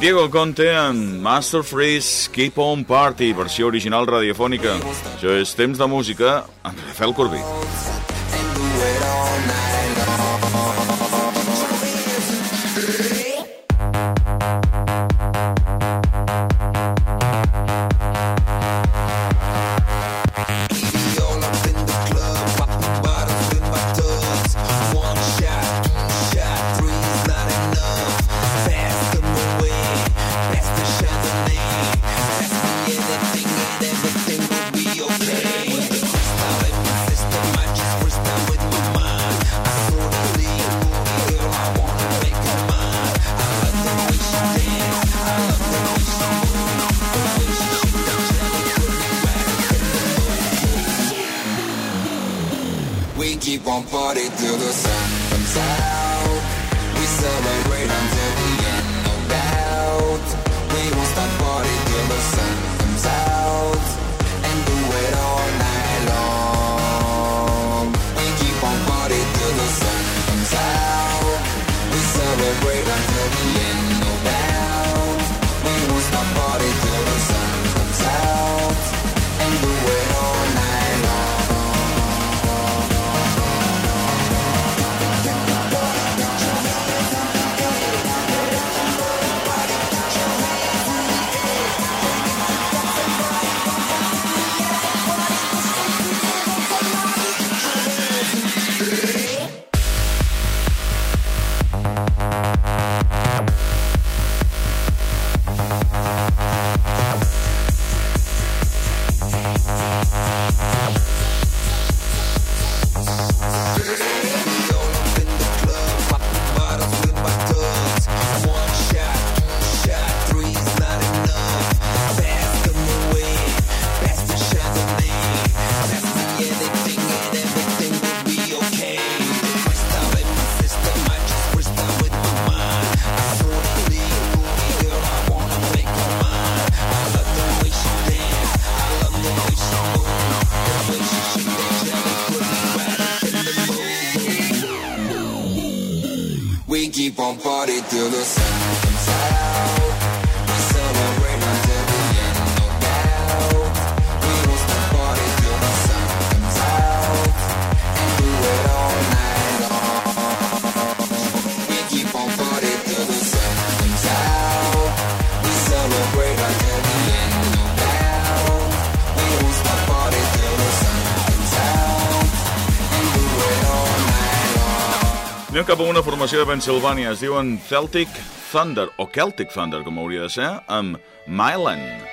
Diego Conte en Master Freeze Keep on Party, versió original radiofònica. Això és Temps de Música, amb Rafael Corbí. cap a una formació de Pensilvània. Es diuen Celtic Thunder, o Celtic Thunder, com hauria de ser, amb Myland.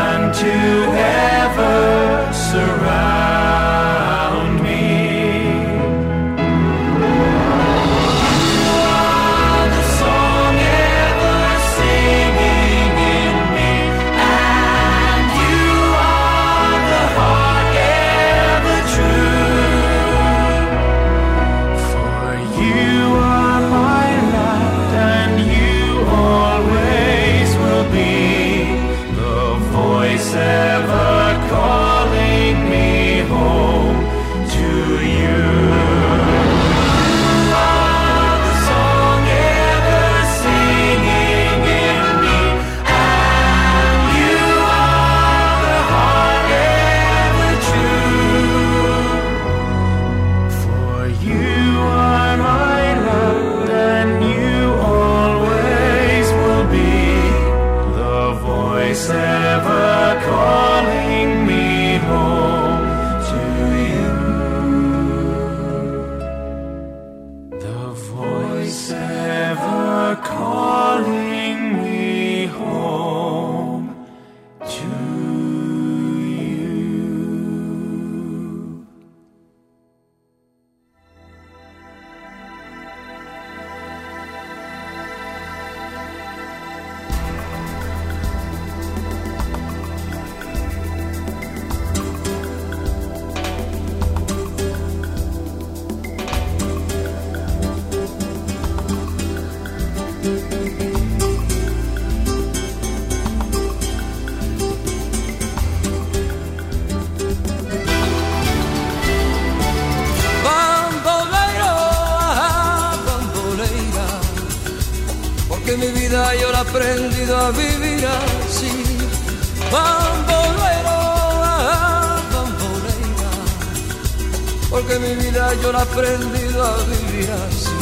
unto ever surround. Porque mi vida yo la he aprendido a vivir así.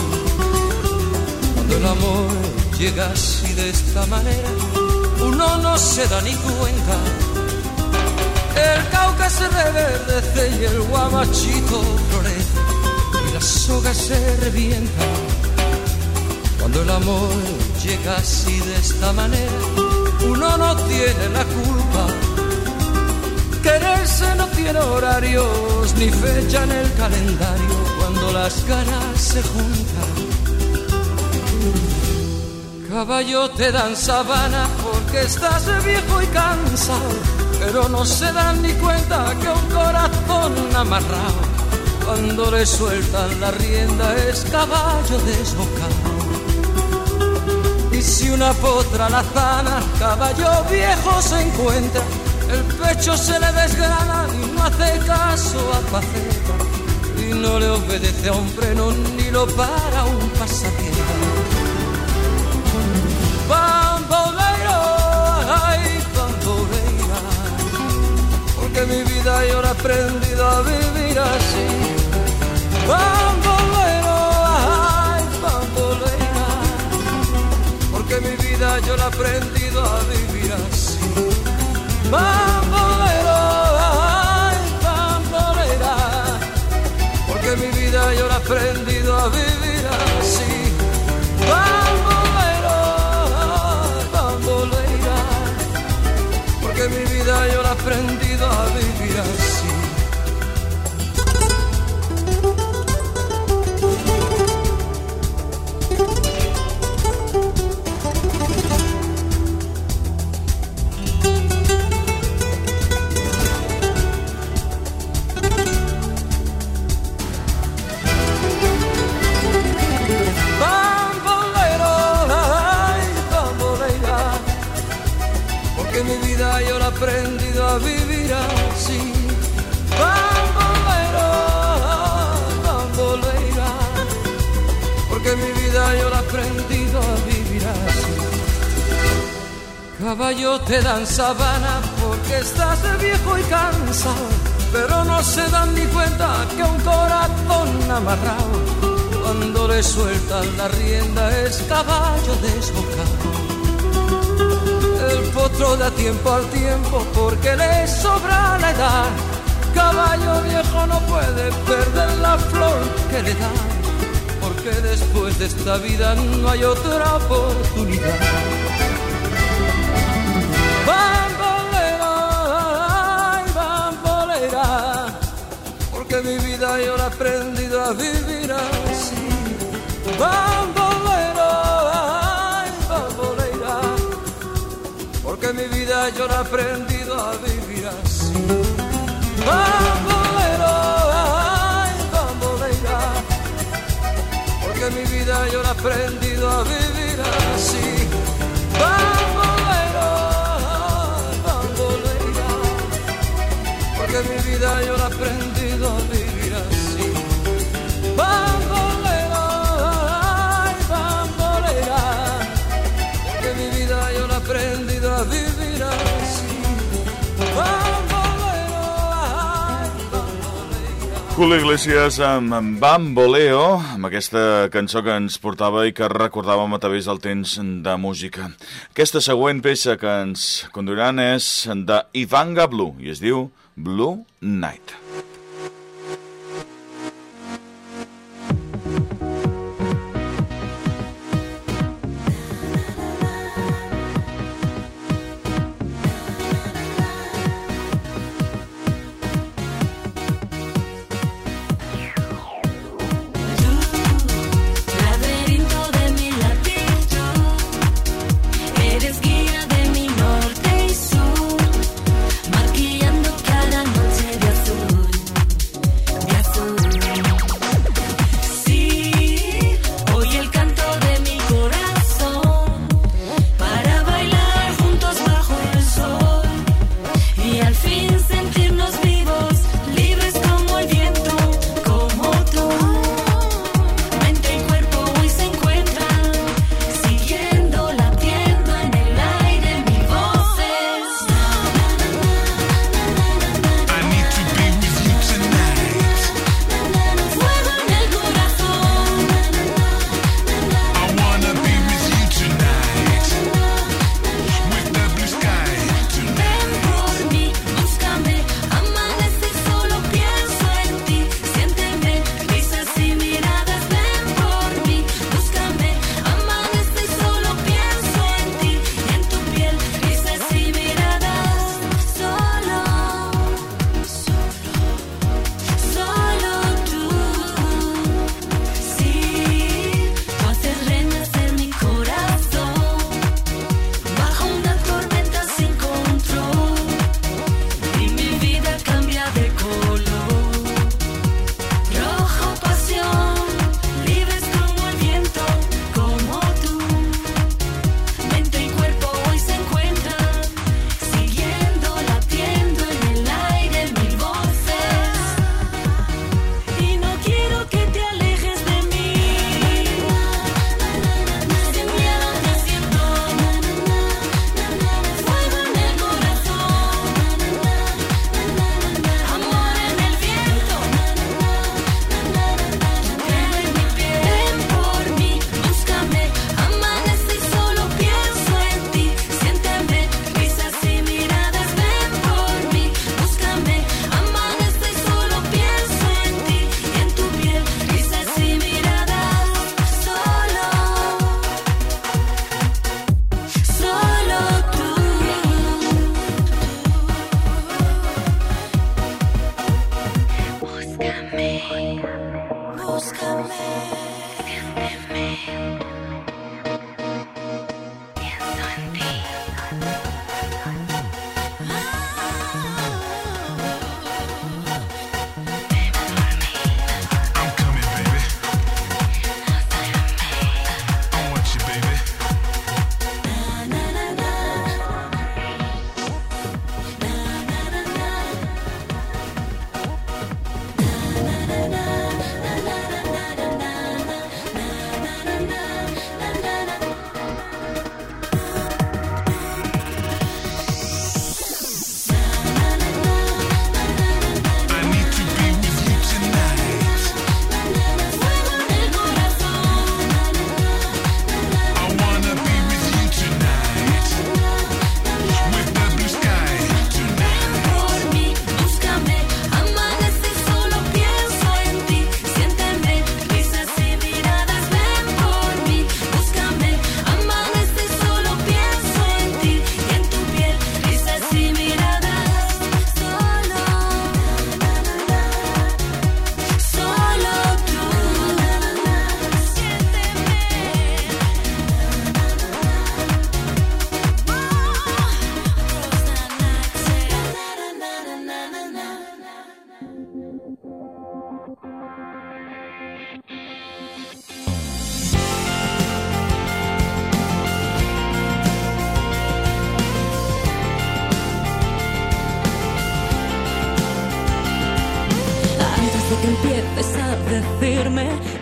Cuando el amor llega así de esta manera, uno no se da ni cuenta. El cauca se reverdece y el guamachito florece y la soga se revienta. Cuando el amor llega así de esta manera, uno no tiene la culpa. Quererse no tiene horarios ni fecha en el calendario cuando las ganas se juntan. Caballo te dan sabana porque estás viejo y cansado, pero no se dan ni cuenta que un corazón amarrado, cuando le sueltan la rienda es caballo desbocado. Y si una potra la zana, caballo viejo se encuentra, el pecho se le desgrana y no hace caso a paceta, y no le obedece a un freno ni lo para un pasatiempo. Bambolero, ay, bambolera, porque mi vida yo la he aprendido a vivir así. Bambolero, ay, bambolera, porque mi vida yo la he aprendido a vivir. Bambolero, ay, bambolera, porque mi vida yo la he vivir así. Bambolero, bambolera, porque mi vida yo la he aprendido a vivir así. Caballo te dan sabana porque estás de viejo y cansado, pero no se dan ni cuenta que un corazón amarrado cuando le sueltan la rienda es caballo desbocado. El potro da tiempo al tiempo porque le sobra la edad. Caballo viejo no puede perder la flor que le da, porque después de esta vida no hay otra oportunidad. Bambolera, ay, bambolera, porque mi vida yo la he aprendido a vivir así. Bambolera, porque mi vida yo la he aprendido a vivir así. Bambolera, ay, bambolera, porque mi vida yo la he aprendido a vivir así. Bambolera, ay, bambolera, porque mi vida yo la he Julio Iglesias amb, amb Bamboleo, amb aquesta cançó que ens portava i que recordàvem a través del temps de música. Aquesta següent peça que ens conduiran és de Ivanga Blue i es diu Blue Night.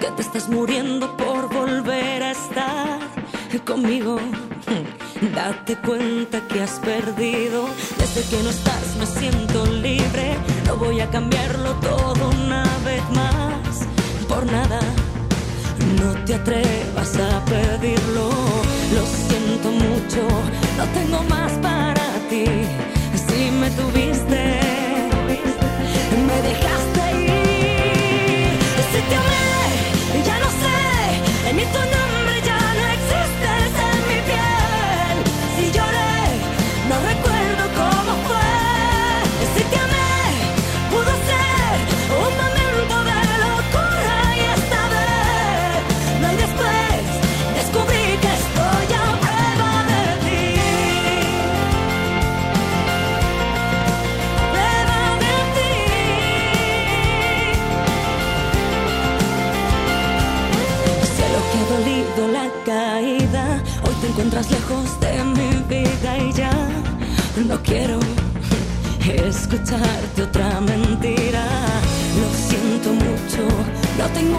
que te estás muriendo por volver a estar conmigo. Date cuenta que has perdido. Desde que no estás me siento libre. No voy a cambiarlo todo una vez más. Por nada, no te atrevas a pedirlo. Lo siento mucho, no tengo más para ti. Si me tuviste, me dejaste ir. lejos de mi vida y ya no quiero escucharte otra mentira. Lo siento mucho, no tengo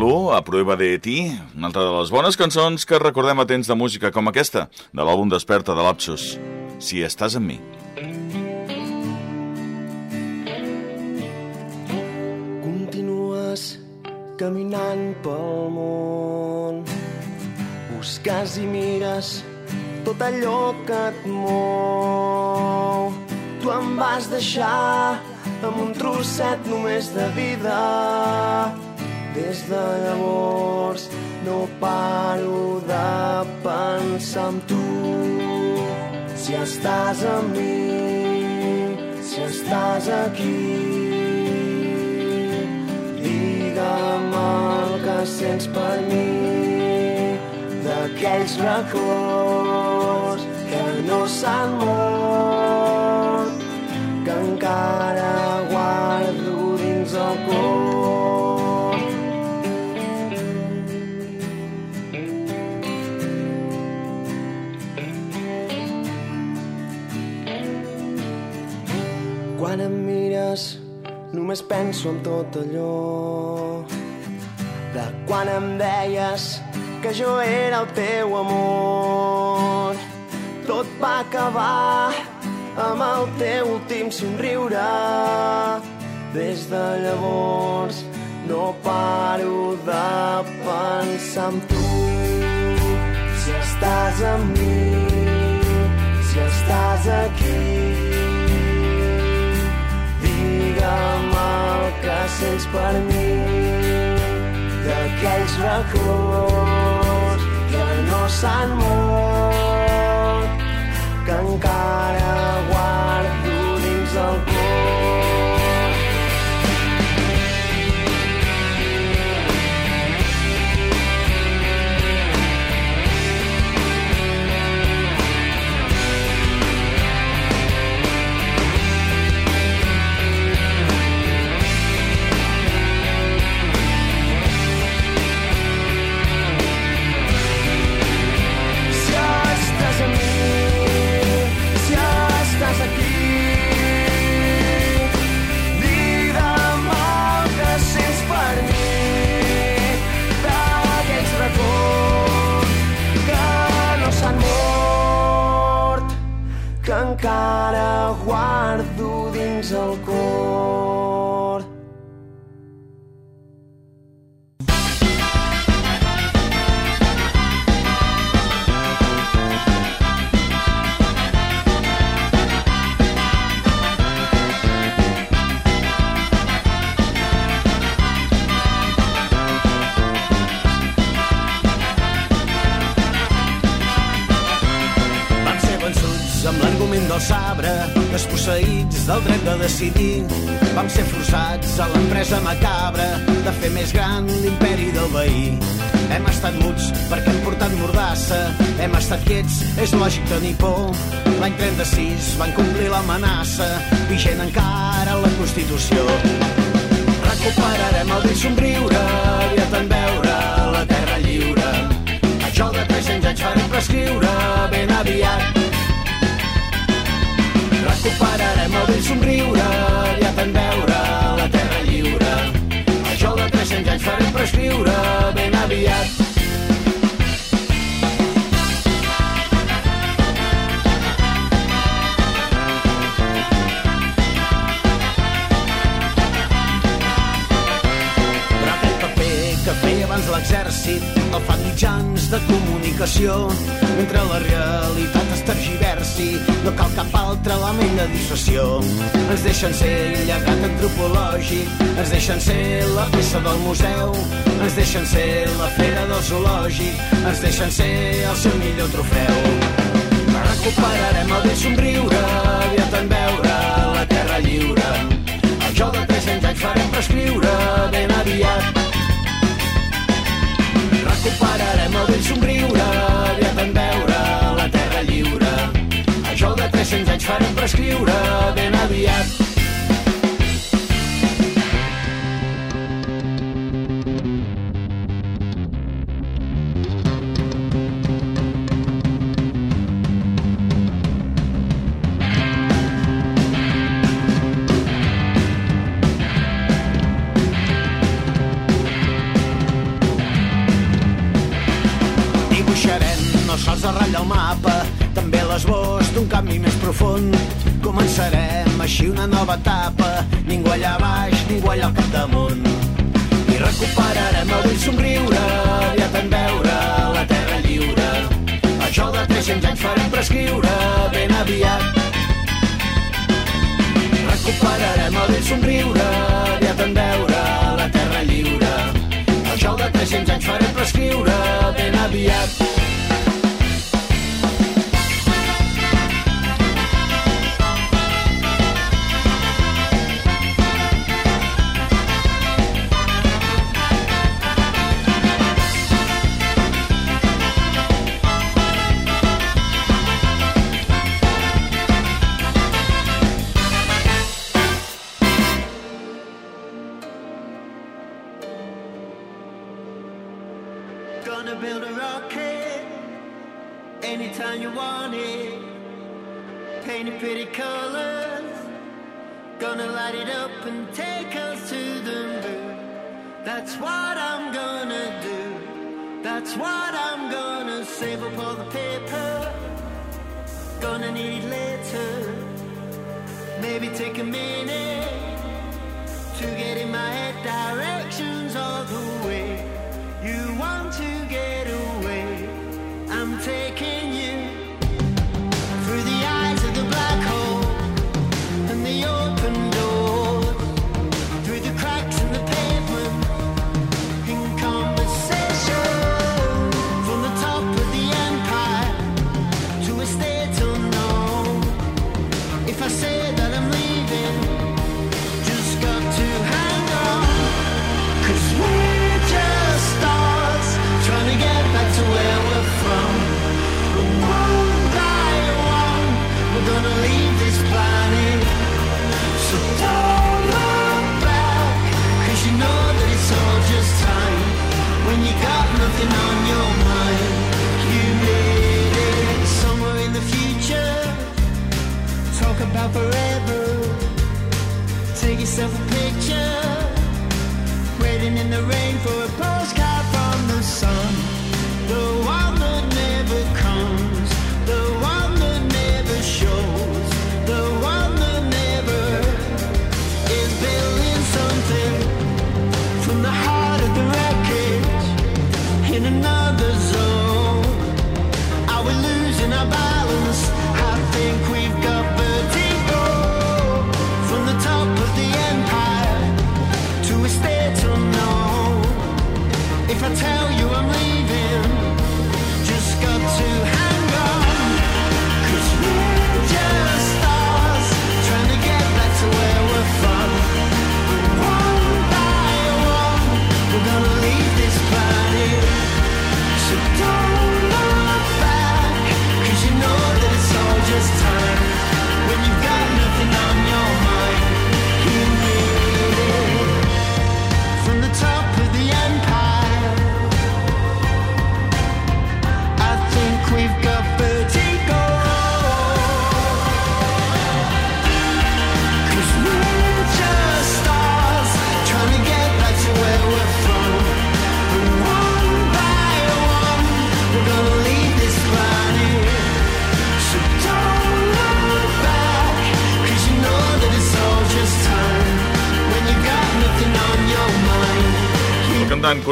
Malú, a prova de ti, una altra de les bones cançons que recordem a temps de música com aquesta, de l'àlbum Desperta de l'Apsos, Si estàs amb mi. Continues caminant pel món Busques i mires tot allò que et mou Tu em vas deixar amb un trosset només de vida des de llavors no paro de pensar en tu. Si estàs amb mi, si estàs aquí Digue'm el que sents per mi d'aquells records que no s'han mort només penso en tot allò de quan em deies que jo era el teu amor. Tot va acabar amb el teu últim somriure. Des de llavors no paro de pensar en tu. Si estàs amb mi, si estàs aquí, digue'm sents per mi. D'aquells records que no s'han mort que encara guardo del dret de decidir. Vam ser forçats a l'empresa macabra de fer més gran l'imperi del veí. Hem estat muts perquè hem portat mordassa, hem estat quiets, és lògic tenir por. L'any 36 van complir l'amenaça, vigent encara la Constitució. Recuperarem el vell somriure, aviat en veure la terra lliure. Això de 300 anys farem prescriure ben aviat. Recuperarem vell somriure, aviat en veure la terra lliure. Això de 300 anys farem prescriure ben aviat. Abans l'exèrcit el fan mitjans de comunicació. Mentre la realitat es tergiversi, no cal cap altre element de dissuasió. Ens deixen ser el llegat antropològic, ens deixen ser la peça del museu, ens deixen ser la fera del zoològic, ens deixen ser el seu millor trofeu. Recuperarem el vell somriure, aviat en veure la terra lliure. El joc de 300 anys farem prescriure ben aviat. Recuperarem el vell somriure, aviat en veure la terra lliure. Joc de 300 anys farem prescriure ben aviat. Sols es ratlla el mapa, també l'esbós d'un camí més profund. Començarem així una nova etapa, ningú allà baix, ningú allà al capdamunt. I recuperarem el vell somriure, aviat en veure la terra lliure. Això de 300 anys farem prescriure ben aviat. Recuperarem el vell somriure, aviat en veure la terra lliure. Això de 300 anys farem prescriure ben aviat. Anytime you want it. Paint it pretty colors. Gonna light it up and take us to the moon. That's what I'm gonna do. That's what I'm gonna save up all the paper. Gonna need it later. Maybe take a minute to get in my head directions all the way.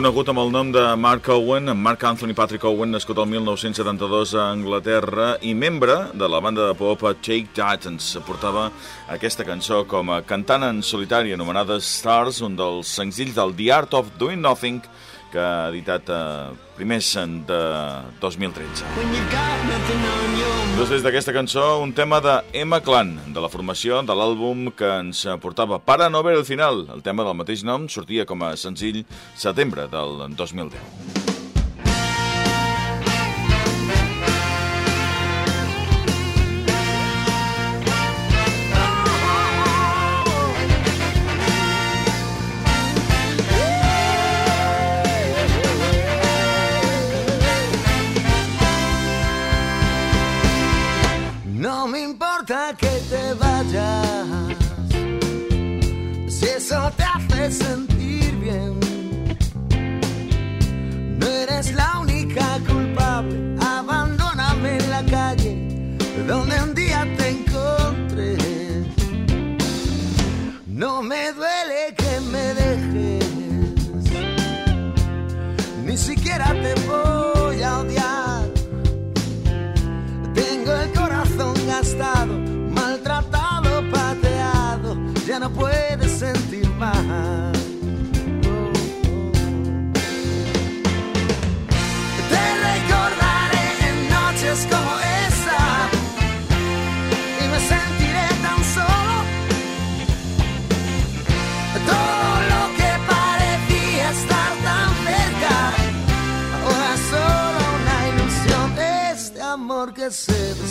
Conegut amb el nom de Mark Owen, Mark Anthony Patrick Owen, nascut el 1972 a Anglaterra i membre de la banda de pop Take That, ens portava aquesta cançó com a cantant en solitari anomenada Stars, un dels senzills del The Art of Doing Nothing que ha editat eh, primers de 2013. When you got nothing on your mind. Doncs des d'aquesta cançó, un tema de Emma Clan, de la formació de l'àlbum que ens portava Para no ver el final. El tema del mateix nom sortia com a senzill setembre del 2010.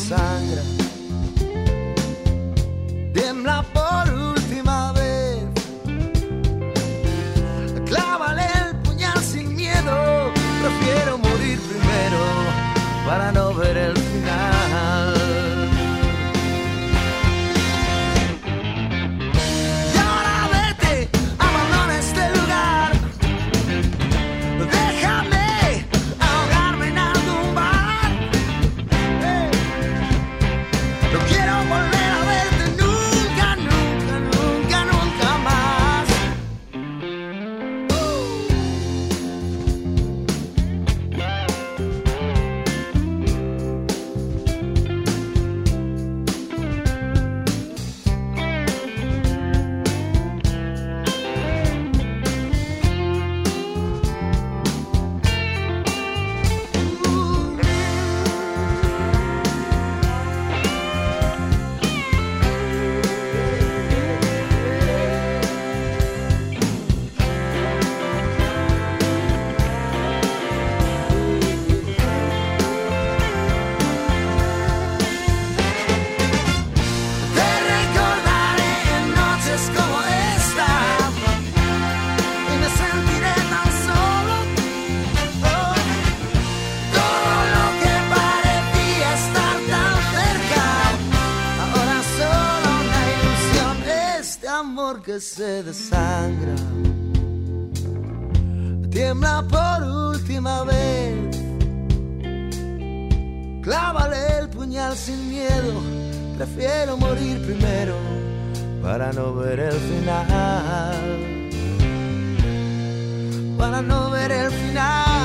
consagra se desangra. Tiembla por última vez. Clávale el puñal sin miedo. Prefiero morir primero para no ver el final. Para no ver el final.